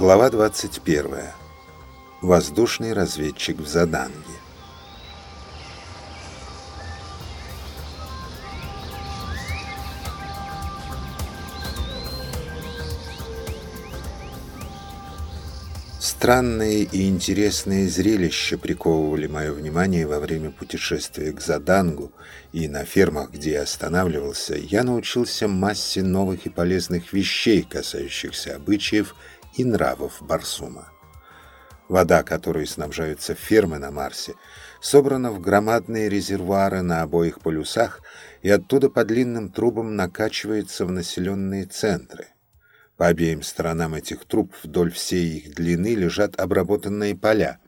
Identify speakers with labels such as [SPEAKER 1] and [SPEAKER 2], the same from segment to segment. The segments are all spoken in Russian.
[SPEAKER 1] Глава 21. Воздушный разведчик в Заданге. Странные и интересные зрелища приковывали мое внимание во время путешествия к Задангу, и на фермах, где я останавливался, я научился массе новых и полезных вещей, касающихся обычаев и нравов Барсума. Вода, которой снабжаются фермы на Марсе, собрана в громадные резервуары на обоих полюсах и оттуда по длинным трубам накачивается в населенные центры. По обеим сторонам этих труб вдоль всей их длины лежат обработанные поля.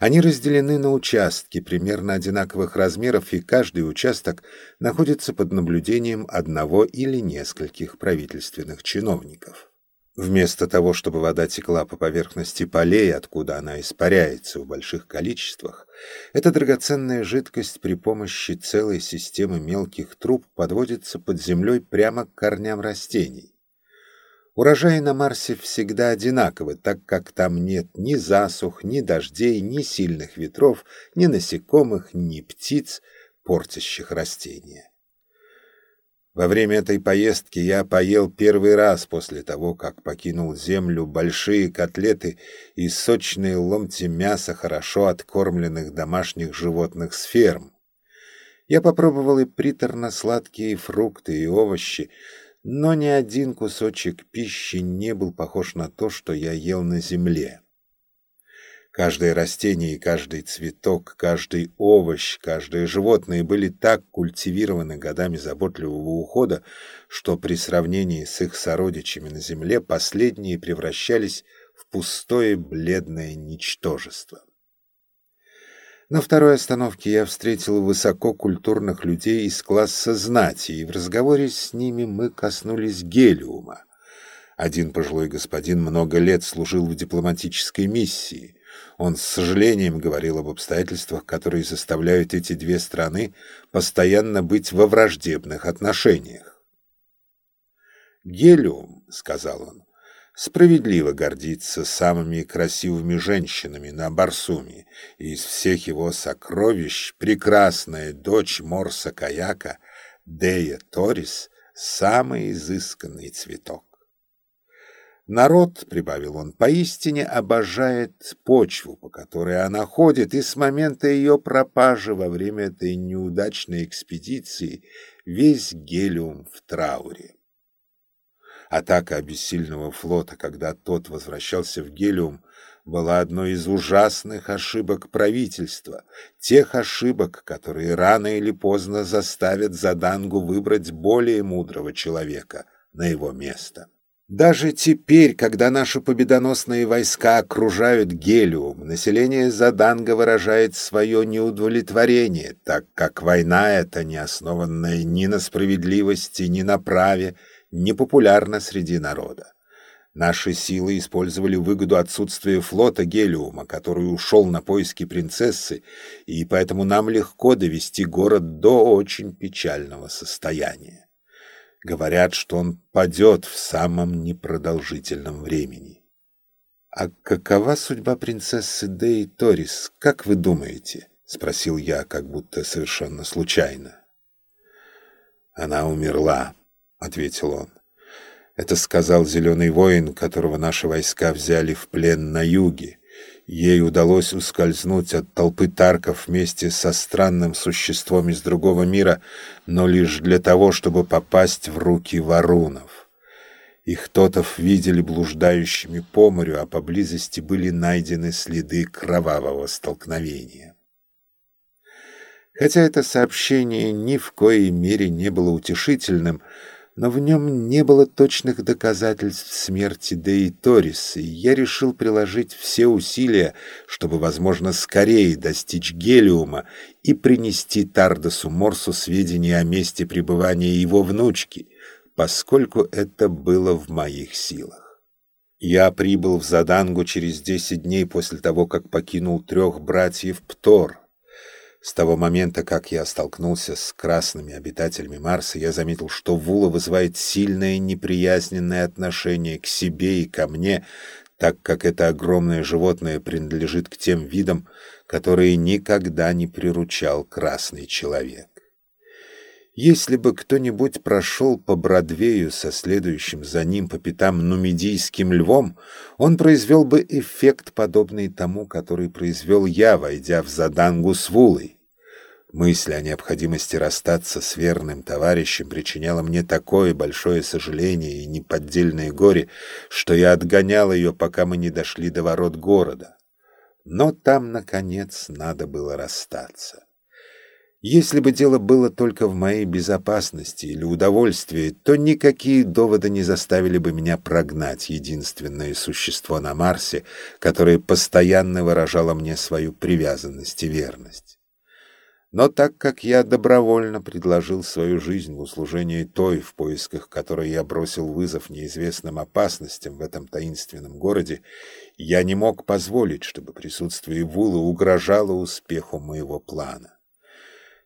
[SPEAKER 1] Они разделены на участки примерно одинаковых размеров, и каждый участок находится под наблюдением одного или нескольких правительственных чиновников. Вместо того, чтобы вода текла по поверхности полей, откуда она испаряется в больших количествах, эта драгоценная жидкость при помощи целой системы мелких труб подводится под землей прямо к корням растений. Урожаи на Марсе всегда одинаковы, так как там нет ни засух, ни дождей, ни сильных ветров, ни насекомых, ни птиц, портящих растения. Во время этой поездки я поел первый раз после того, как покинул землю большие котлеты и сочные ломти мяса хорошо откормленных домашних животных с ферм. Я попробовал и приторно-сладкие фрукты и овощи, но ни один кусочек пищи не был похож на то, что я ел на земле. Каждое растение и каждый цветок, каждый овощ, каждое животное были так культивированы годами заботливого ухода, что при сравнении с их сородичами на земле последние превращались в пустое бледное ничтожество. На второй остановке я встретил высококультурных людей из класса знати, и в разговоре с ними мы коснулись гелиума. Один пожилой господин много лет служил в дипломатической миссии. Он с сожалением говорил об обстоятельствах, которые заставляют эти две страны постоянно быть во враждебных отношениях. «Гелиум», — сказал он, — «справедливо гордится самыми красивыми женщинами на Барсуме, и из всех его сокровищ прекрасная дочь Морса Каяка, Дея Торис, самый изысканный цветок. Народ, — прибавил он, — поистине обожает почву, по которой она ходит, и с момента ее пропажи во время этой неудачной экспедиции весь гелиум в трауре. Атака обессильного флота, когда тот возвращался в гелиум, была одной из ужасных ошибок правительства, тех ошибок, которые рано или поздно заставят Задангу выбрать более мудрого человека на его место. Даже теперь, когда наши победоносные войска окружают Гелиум, население Заданга выражает свое неудовлетворение, так как война эта, не основанная ни на справедливости, ни на праве, не популярна среди народа. Наши силы использовали выгоду отсутствия флота Гелиума, который ушел на поиски принцессы, и поэтому нам легко довести город до очень печального состояния. Говорят, что он падет в самом непродолжительном времени. «А какова судьба принцессы Деи Торис, как вы думаете?» — спросил я, как будто совершенно случайно. «Она умерла», — ответил он. «Это сказал зеленый воин, которого наши войска взяли в плен на юге. Ей удалось ускользнуть от толпы тарков вместе со странным существом из другого мира, но лишь для того, чтобы попасть в руки варунов. Их тотов видели блуждающими по морю, а поблизости были найдены следы кровавого столкновения. Хотя это сообщение ни в коей мере не было утешительным, но в нем не было точных доказательств смерти Деи Торис, и я решил приложить все усилия, чтобы, возможно, скорее достичь Гелиума и принести Тардосу Морсу сведения о месте пребывания его внучки, поскольку это было в моих силах. Я прибыл в Задангу через десять дней после того, как покинул трех братьев Птор, с того момента, как я столкнулся с красными обитателями Марса, я заметил, что Вула вызывает сильное неприязненное отношение к себе и ко мне, так как это огромное животное принадлежит к тем видам, которые никогда не приручал красный человек. Если бы кто-нибудь прошел по Бродвею со следующим за ним по пятам нумидийским львом, он произвел бы эффект, подобный тому, который произвел я, войдя в Задангу с Вулой. Мысль о необходимости расстаться с верным товарищем причиняла мне такое большое сожаление и неподдельное горе, что я отгонял ее, пока мы не дошли до ворот города. Но там, наконец, надо было расстаться. Если бы дело было только в моей безопасности или удовольствии, то никакие доводы не заставили бы меня прогнать единственное существо на Марсе, которое постоянно выражало мне свою привязанность и верность. Но так как я добровольно предложил свою жизнь в услужении той, в поисках которой я бросил вызов неизвестным опасностям в этом таинственном городе, я не мог позволить, чтобы присутствие Вулы угрожало успеху моего плана.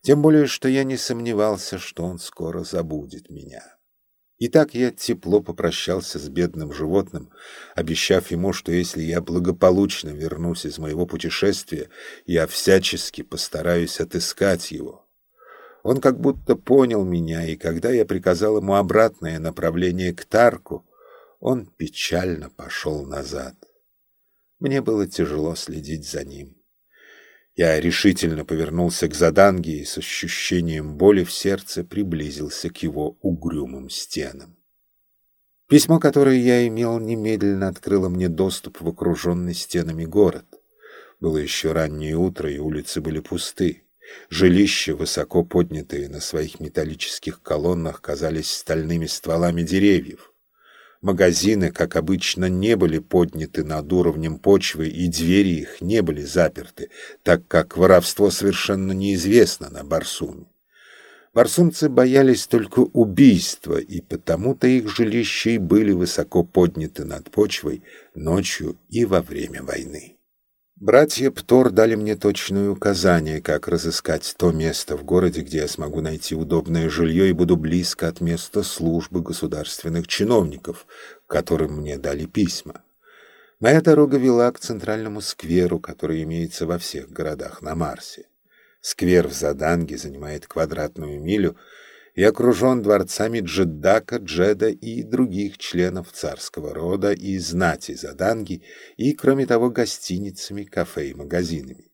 [SPEAKER 1] Тем более, что я не сомневался, что он скоро забудет меня. И так я тепло попрощался с бедным животным, обещав ему, что если я благополучно вернусь из моего путешествия, я всячески постараюсь отыскать его. Он как будто понял меня, и когда я приказал ему обратное направление к Тарку, он печально пошел назад. Мне было тяжело следить за ним. Я решительно повернулся к Заданге и с ощущением боли в сердце приблизился к его угрюмым стенам. Письмо, которое я имел, немедленно открыло мне доступ в окруженный стенами город. Было еще раннее утро, и улицы были пусты. Жилища, высоко поднятые на своих металлических колоннах, казались стальными стволами деревьев. Магазины, как обычно, не были подняты над уровнем почвы, и двери их не были заперты, так как воровство совершенно неизвестно на Барсуме. Барсумцы боялись только убийства, и потому-то их жилища и были высоко подняты над почвой ночью и во время войны. Братья Птор дали мне точные указания, как разыскать то место в городе, где я смогу найти удобное жилье и буду близко от места службы государственных чиновников, которым мне дали письма. Моя дорога вела к центральному скверу, который имеется во всех городах на Марсе. Сквер в Заданге занимает квадратную милю, и окружен дворцами Джеддака, Джеда и других членов царского рода и знати Заданги, и, кроме того, гостиницами, кафе и магазинами.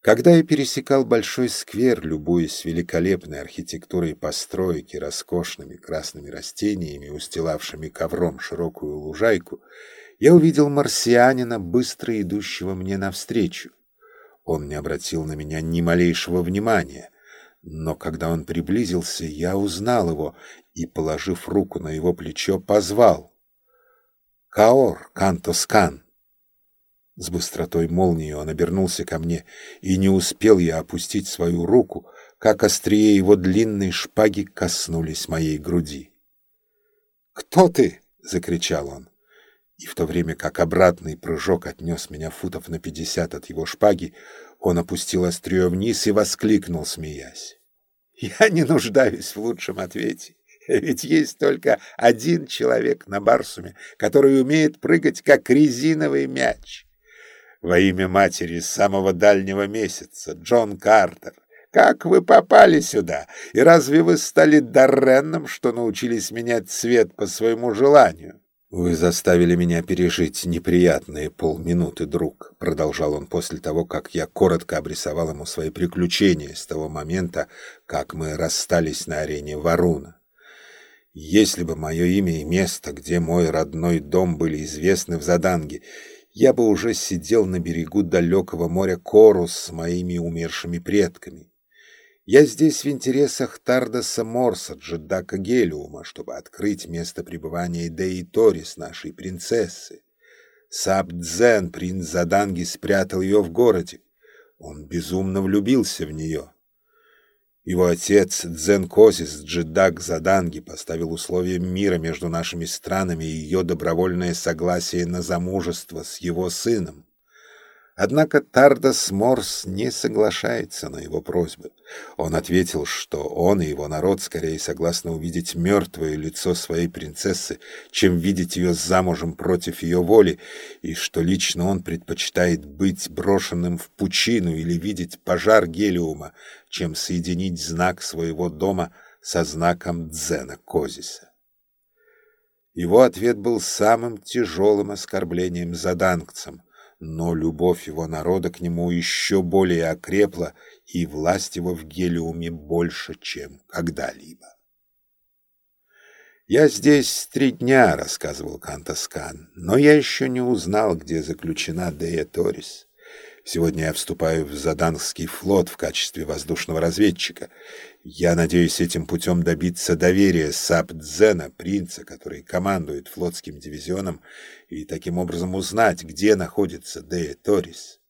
[SPEAKER 1] Когда я пересекал большой сквер, любуясь великолепной архитектурой построек и роскошными красными растениями, устилавшими ковром широкую лужайку, я увидел марсианина, быстро идущего мне навстречу. Он не обратил на меня ни малейшего внимания, но когда он приблизился, я узнал его и, положив руку на его плечо, позвал. «Каор, Кантоскан!» С быстротой молнии он обернулся ко мне, и не успел я опустить свою руку, как острие его длинной шпаги коснулись моей груди. «Кто ты?» — закричал он. И в то время как обратный прыжок отнес меня футов на пятьдесят от его шпаги, он опустил острие вниз и воскликнул, смеясь. «Я не нуждаюсь в лучшем ответе, ведь есть только один человек на Барсуме, который умеет прыгать, как резиновый мяч. Во имя матери с самого дальнего месяца, Джон Картер, как вы попали сюда? И разве вы стали Дарренном, что научились менять цвет по своему желанию?» «Вы заставили меня пережить неприятные полминуты, друг», — продолжал он после того, как я коротко обрисовал ему свои приключения с того момента, как мы расстались на арене Варуна. «Если бы мое имя и место, где мой родной дом, были известны в Заданге, я бы уже сидел на берегу далекого моря Корус с моими умершими предками. Я здесь в интересах Тардаса Морса, Джедака Гелиума, чтобы открыть место пребывания Деи Торис, нашей принцессы. Сабдзен, принц Заданги, спрятал ее в городе. Он безумно влюбился в нее. Его отец Дзен Козис, Джедак Заданги, поставил условия мира между нашими странами и ее добровольное согласие на замужество с его сыном. Однако Тардас Морс не соглашается на его просьбы. Он ответил, что он и его народ скорее согласны увидеть мертвое лицо своей принцессы, чем видеть ее замужем против ее воли, и что лично он предпочитает быть брошенным в пучину или видеть пожар гелиума, чем соединить знак своего дома со знаком Дзена Козиса. Его ответ был самым тяжелым оскорблением задангцам, но любовь его народа к нему еще более окрепла, и власть его в Гелиуме больше, чем когда-либо. «Я здесь три дня», — рассказывал Кантос Кан, — «но я еще не узнал, где заключена Дея Торис. Сегодня я вступаю в Задангский флот в качестве воздушного разведчика. Я надеюсь этим путем добиться доверия Сабдзена, принца, который командует флотским дивизионом, и таким образом узнать, где находится Дея Торис.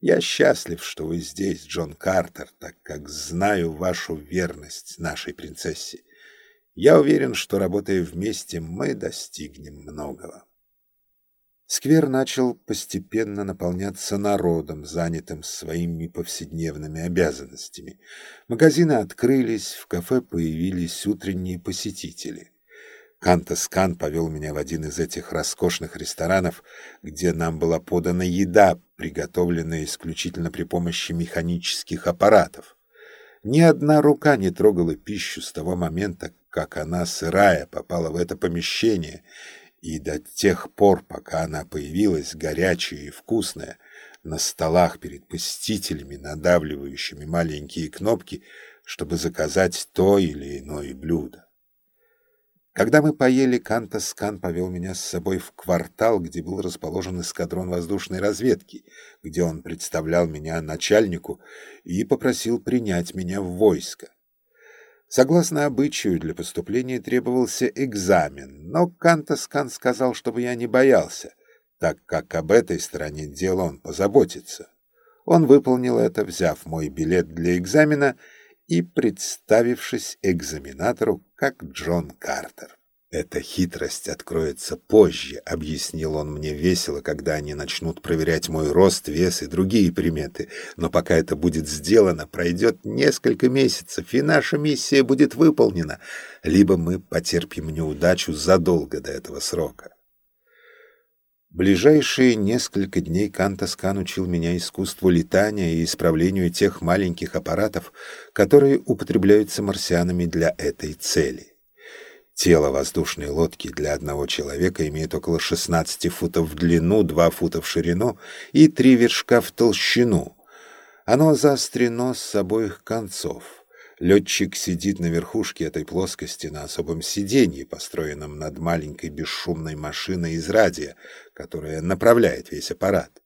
[SPEAKER 1] Я счастлив, что вы здесь, Джон Картер, так как знаю вашу верность нашей принцессе. Я уверен, что, работая вместе, мы достигнем многого. Сквер начал постепенно наполняться народом, занятым своими повседневными обязанностями. Магазины открылись, в кафе появились утренние посетители. Кантос Кан повел меня в один из этих роскошных ресторанов, где нам была подана еда, приготовленная исключительно при помощи механических аппаратов. Ни одна рука не трогала пищу с того момента, как она сырая попала в это помещение — и до тех пор, пока она появилась, горячая и вкусная, на столах перед посетителями, надавливающими маленькие кнопки, чтобы заказать то или иное блюдо. Когда мы поели, Кантос Кан повел меня с собой в квартал, где был расположен эскадрон воздушной разведки, где он представлял меня начальнику и попросил принять меня в войско. Согласно обычаю, для поступления требовался экзамен, но Кантос Кан сказал, чтобы я не боялся, так как об этой стороне дела он позаботится. Он выполнил это, взяв мой билет для экзамена и представившись экзаменатору как Джон Картер. Эта хитрость откроется позже, объяснил он мне весело, когда они начнут проверять мой рост, вес и другие приметы. Но пока это будет сделано, пройдет несколько месяцев, и наша миссия будет выполнена, либо мы потерпим неудачу задолго до этого срока. Ближайшие несколько дней Кантос Кан учил меня искусству летания и исправлению тех маленьких аппаратов, которые употребляются марсианами для этой цели. Тело воздушной лодки для одного человека имеет около 16 футов в длину, 2 фута в ширину и 3 вершка в толщину. Оно заострено с обоих концов. Летчик сидит на верхушке этой плоскости на особом сиденье, построенном над маленькой бесшумной машиной из радия, которая направляет весь аппарат.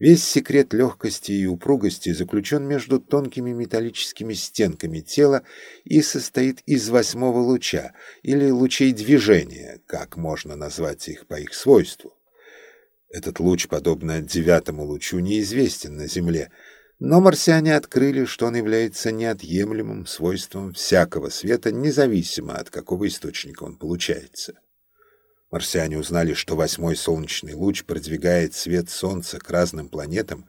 [SPEAKER 1] Весь секрет легкости и упругости заключен между тонкими металлическими стенками тела и состоит из восьмого луча, или лучей движения, как можно назвать их по их свойству. Этот луч, подобно девятому лучу, неизвестен на Земле, но марсиане открыли, что он является неотъемлемым свойством всякого света, независимо от какого источника он получается. Марсиане узнали, что восьмой солнечный луч продвигает свет Солнца к разным планетам,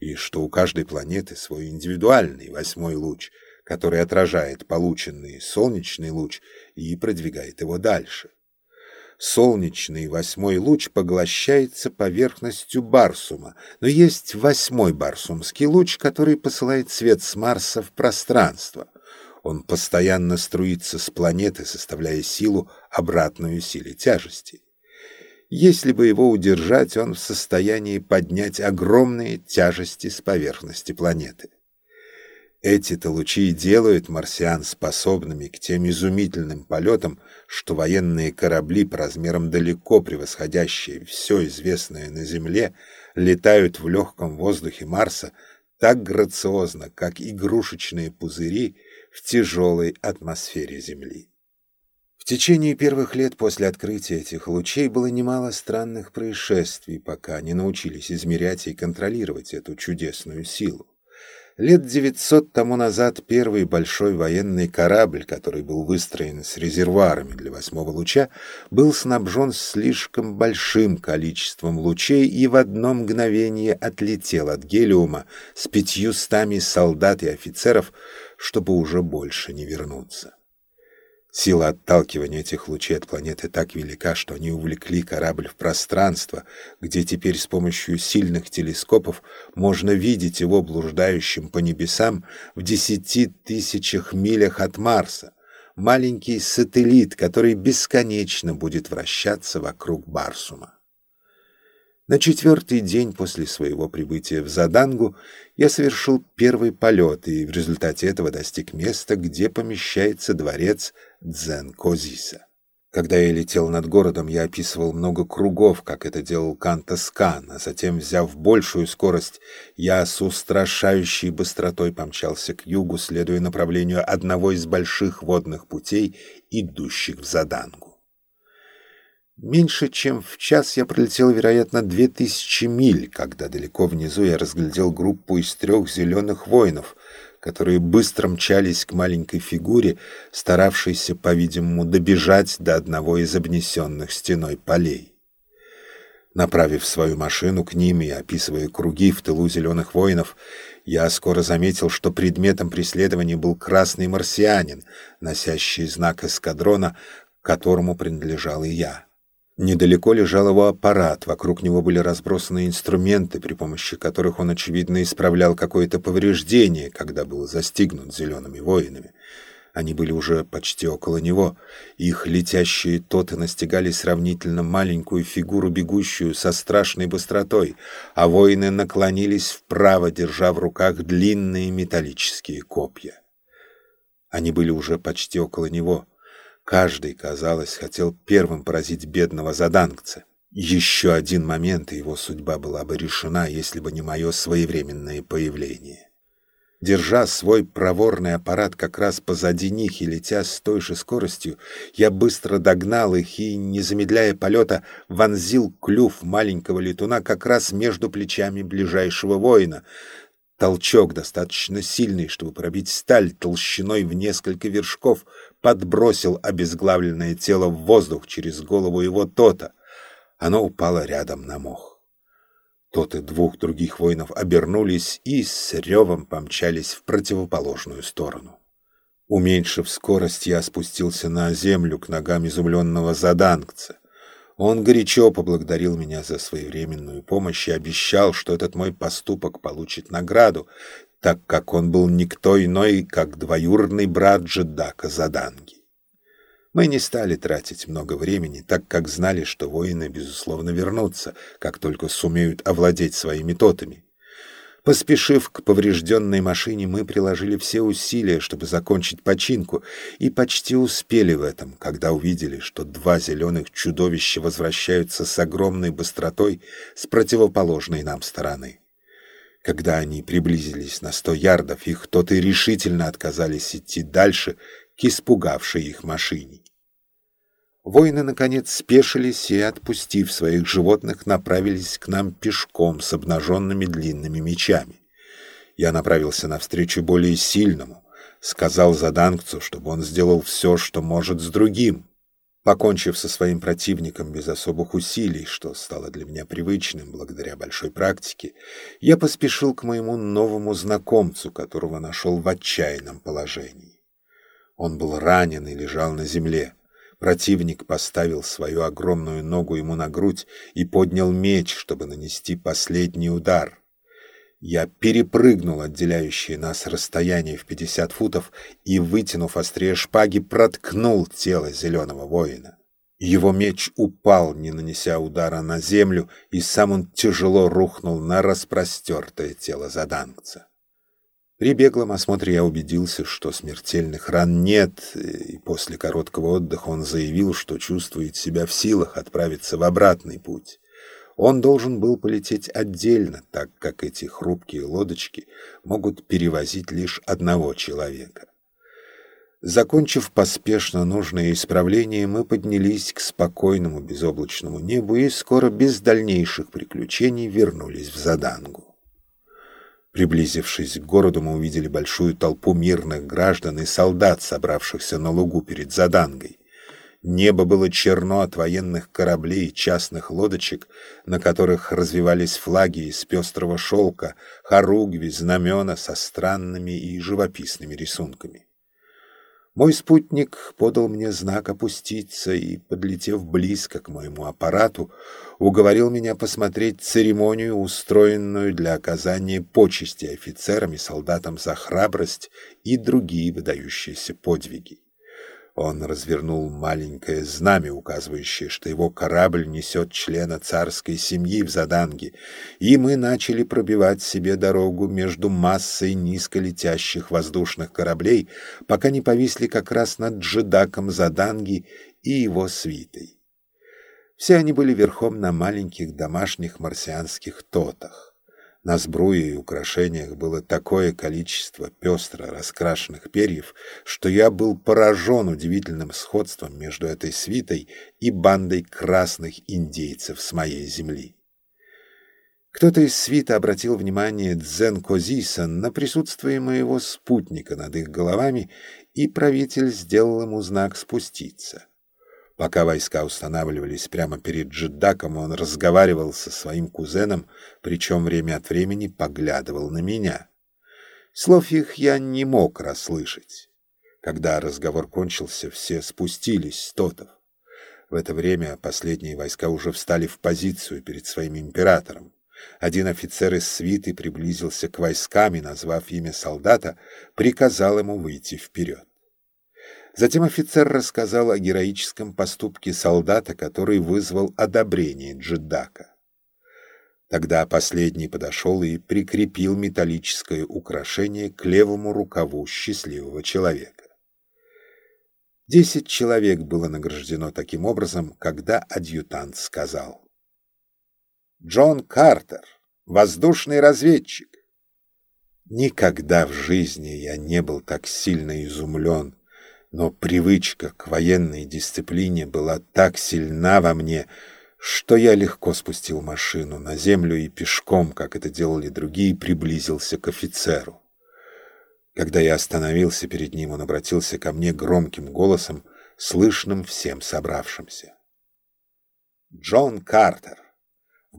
[SPEAKER 1] и что у каждой планеты свой индивидуальный восьмой луч, который отражает полученный солнечный луч и продвигает его дальше. Солнечный восьмой луч поглощается поверхностью Барсума, но есть восьмой барсумский луч, который посылает свет с Марса в пространство. Он постоянно струится с планеты, составляя силу, обратную силе тяжести. Если бы его удержать, он в состоянии поднять огромные тяжести с поверхности планеты. Эти-то лучи делают марсиан способными к тем изумительным полетам, что военные корабли по размерам далеко превосходящие все известное на Земле летают в легком воздухе Марса так грациозно, как игрушечные пузыри в тяжелой атмосфере Земли. В течение первых лет после открытия этих лучей было немало странных происшествий, пока не научились измерять и контролировать эту чудесную силу. Лет девятьсот тому назад первый большой военный корабль, который был выстроен с резервуарами для восьмого луча, был снабжен слишком большим количеством лучей и в одно мгновение отлетел от гелиума с пятьюстами солдат и офицеров, чтобы уже больше не вернуться. Сила отталкивания этих лучей от планеты так велика, что они увлекли корабль в пространство, где теперь с помощью сильных телескопов можно видеть его блуждающим по небесам в десяти тысячах милях от Марса, маленький сателлит, который бесконечно будет вращаться вокруг Барсума. На четвертый день после своего прибытия в Задангу я совершил первый полет и в результате этого достиг места, где помещается дворец Дзен-Козиса. Когда я летел над городом, я описывал много кругов, как это делал Кантос Кан, а затем, взяв большую скорость, я с устрашающей быстротой помчался к югу, следуя направлению одного из больших водных путей, идущих в Задангу. Меньше чем в час я пролетел, вероятно, две тысячи миль, когда далеко внизу я разглядел группу из трех зеленых воинов, которые быстро мчались к маленькой фигуре, старавшейся, по-видимому, добежать до одного из обнесенных стеной полей. Направив свою машину к ним и описывая круги в тылу зеленых воинов, я скоро заметил, что предметом преследования был красный марсианин, носящий знак эскадрона, которому принадлежал и я. Недалеко лежал его аппарат, вокруг него были разбросаны инструменты, при помощи которых он, очевидно, исправлял какое-то повреждение, когда был застигнут зелеными воинами. Они были уже почти около него. Их летящие тоты настигали сравнительно маленькую фигуру, бегущую со страшной быстротой, а воины наклонились вправо, держа в руках длинные металлические копья. Они были уже почти около него — Каждый, казалось, хотел первым поразить бедного задангца. Еще один момент, и его судьба была бы решена, если бы не мое своевременное появление. Держа свой проворный аппарат как раз позади них и летя с той же скоростью, я быстро догнал их и, не замедляя полета, вонзил клюв маленького летуна как раз между плечами ближайшего воина. Толчок достаточно сильный, чтобы пробить сталь толщиной в несколько вершков — подбросил обезглавленное тело в воздух через голову его Тота. Оно упало рядом на мох. Тот и двух других воинов обернулись и с ревом помчались в противоположную сторону. Уменьшив скорость, я спустился на землю к ногам изумленного задангца. Он горячо поблагодарил меня за своевременную помощь и обещал, что этот мой поступок получит награду, так как он был никто иной, как двоюродный брат Джедака Заданги. Мы не стали тратить много времени, так как знали, что воины, безусловно, вернутся, как только сумеют овладеть своими тотами. Поспешив к поврежденной машине, мы приложили все усилия, чтобы закончить починку, и почти успели в этом, когда увидели, что два зеленых чудовища возвращаются с огромной быстротой с противоположной нам стороны. Когда они приблизились на сто ярдов, их кто-то решительно отказались идти дальше к испугавшей их машине. Воины, наконец, спешились и, отпустив своих животных, направились к нам пешком с обнаженными длинными мечами. Я направился навстречу более сильному, сказал задангцу, чтобы он сделал все, что может с другим, Покончив со своим противником без особых усилий, что стало для меня привычным благодаря большой практике, я поспешил к моему новому знакомцу, которого нашел в отчаянном положении. Он был ранен и лежал на земле. Противник поставил свою огромную ногу ему на грудь и поднял меч, чтобы нанести последний удар. Я перепрыгнул отделяющее нас расстояние в пятьдесят футов и, вытянув острие шпаги, проткнул тело зеленого воина. Его меч упал, не нанеся удара на землю, и сам он тяжело рухнул на распростертое тело задангца. При беглом осмотре я убедился, что смертельных ран нет, и после короткого отдыха он заявил, что чувствует себя в силах отправиться в обратный путь. Он должен был полететь отдельно, так как эти хрупкие лодочки могут перевозить лишь одного человека. Закончив поспешно нужное исправление, мы поднялись к спокойному безоблачному небу и скоро без дальнейших приключений вернулись в Задангу. Приблизившись к городу, мы увидели большую толпу мирных граждан и солдат, собравшихся на лугу перед Задангой. Небо было черно от военных кораблей и частных лодочек, на которых развивались флаги из пестрого шелка, хоругви, знамена со странными и живописными рисунками. Мой спутник подал мне знак опуститься и, подлетев близко к моему аппарату, уговорил меня посмотреть церемонию, устроенную для оказания почести офицерам и солдатам за храбрость и другие выдающиеся подвиги. Он развернул маленькое знамя, указывающее, что его корабль несет члена царской семьи в Заданге, и мы начали пробивать себе дорогу между массой низколетящих воздушных кораблей, пока не повисли как раз над джедаком Заданги и его свитой. Все они были верхом на маленьких домашних марсианских тотах. На сбруе и украшениях было такое количество пестро раскрашенных перьев, что я был поражен удивительным сходством между этой свитой и бандой красных индейцев с моей земли. Кто-то из свита обратил внимание Дзен Козисан на присутствие моего спутника над их головами, и правитель сделал ему знак спуститься. Пока войска устанавливались прямо перед Джиддаком, он разговаривал со своим кузеном, причем время от времени поглядывал на меня. Слов их я не мог расслышать. Когда разговор кончился, все спустились с тотов. В это время последние войска уже встали в позицию перед своим императором. Один офицер из свиты приблизился к войскам и, назвав имя солдата, приказал ему выйти вперед. Затем офицер рассказал о героическом поступке солдата, который вызвал одобрение Джедака. Тогда последний подошел и прикрепил металлическое украшение к левому рукаву счастливого человека. Десять человек было награждено таким образом, когда адъютант сказал. «Джон Картер, воздушный разведчик». Никогда в жизни я не был так сильно изумлен но привычка к военной дисциплине была так сильна во мне, что я легко спустил машину на землю и пешком, как это делали другие, приблизился к офицеру. Когда я остановился перед ним, он обратился ко мне громким голосом, слышным всем собравшимся. «Джон Картер,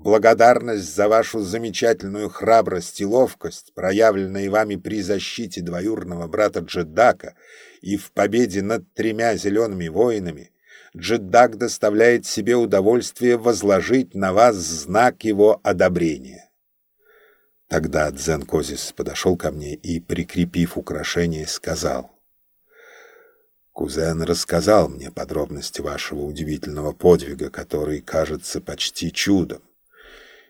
[SPEAKER 1] благодарность за вашу замечательную храбрость и ловкость, проявленные вами при защите двоюрного брата Джедака и в победе над тремя зелеными воинами, Джеддак доставляет себе удовольствие возложить на вас знак его одобрения. Тогда Дзен Козис подошел ко мне и, прикрепив украшение, сказал, «Кузен рассказал мне подробности вашего удивительного подвига, который кажется почти чудом.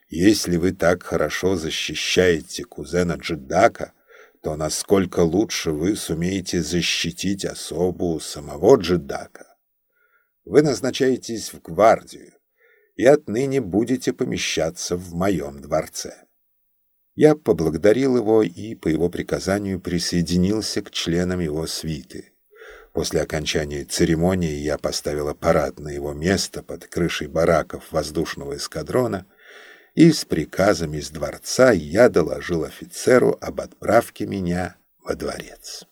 [SPEAKER 1] Если вы так хорошо защищаете кузена Джеддака, то насколько лучше вы сумеете защитить особу самого Джедака. Вы назначаетесь в гвардию и отныне будете помещаться в моем дворце. Я поблагодарил его и по его приказанию присоединился к членам его свиты. После окончания церемонии я поставил аппарат на его место под крышей бараков воздушного эскадрона — и с приказом из дворца я доложил офицеру об отправке меня во дворец.